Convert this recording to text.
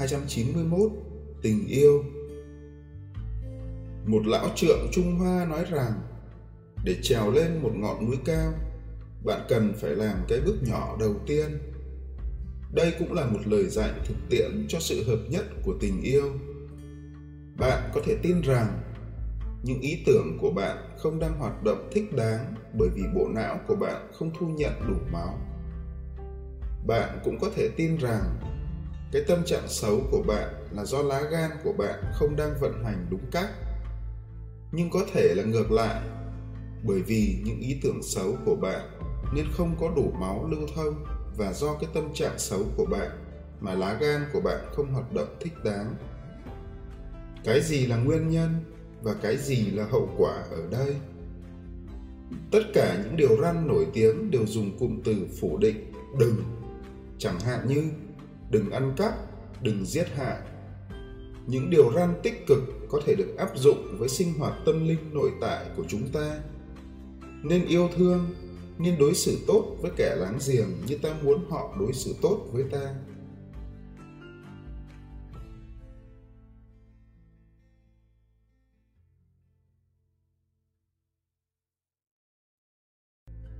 291 Tình yêu Một lão trượng Trung Hoa nói rằng để trèo lên một ngọn núi cao, bạn cần phải làm cái bước nhỏ đầu tiên. Đây cũng là một lời dạy thực tiễn cho sự hợp nhất của tình yêu. Bạn có thể tin rằng những ý tưởng của bạn không đang hoạt động thích đáng bởi vì bộ não của bạn không thu nhận đủ máu bạn cũng có thể tin rằng cái tâm trạng xấu của bạn là do lá gan của bạn không đang vận hành đúng cách. Nhưng có thể là ngược lại, bởi vì những ý tưởng xấu của bạn nên không có đủ máu lưu thông và do cái tâm trạng xấu của bạn mà lá gan của bạn không hoạt động thích đáng. Cái gì là nguyên nhân và cái gì là hậu quả ở đây? Tất cả những điều răn nổi tiếng đều dùng cụm từ phủ định, đừng. Chẳng hạn như đừng ăn cắp, đừng giết hại. Những điều răn tích cực có thể được áp dụng với sinh hoạt tâm linh nội tại của chúng ta. Nên yêu thương, nên đối xử tốt với kẻ láng giềng như ta muốn họ đối xử tốt với ta.